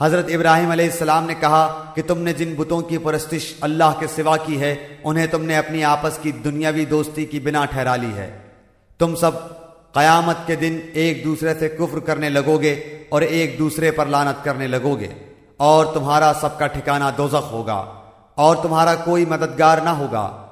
حضرت ابراہیم علیہ السلام نے کہا کہ تم نے جن بتوں کی پرستش اللہ کے سوا کی ہے، انہیں تم نے اپنی آپس کی دنیاوی دوستی کی بنا ٹھہرا لی ہے۔ تم سب قیامت کے دن ایک دوسرے سے کفر کرنے لگو گے اور ایک دوسرے پر لانت کرنے لگو گے اور تمہارا سب کا ٹھکانہ دوزخ ہوگا اور تمہارا کوئی مددگار نہ ہوگا۔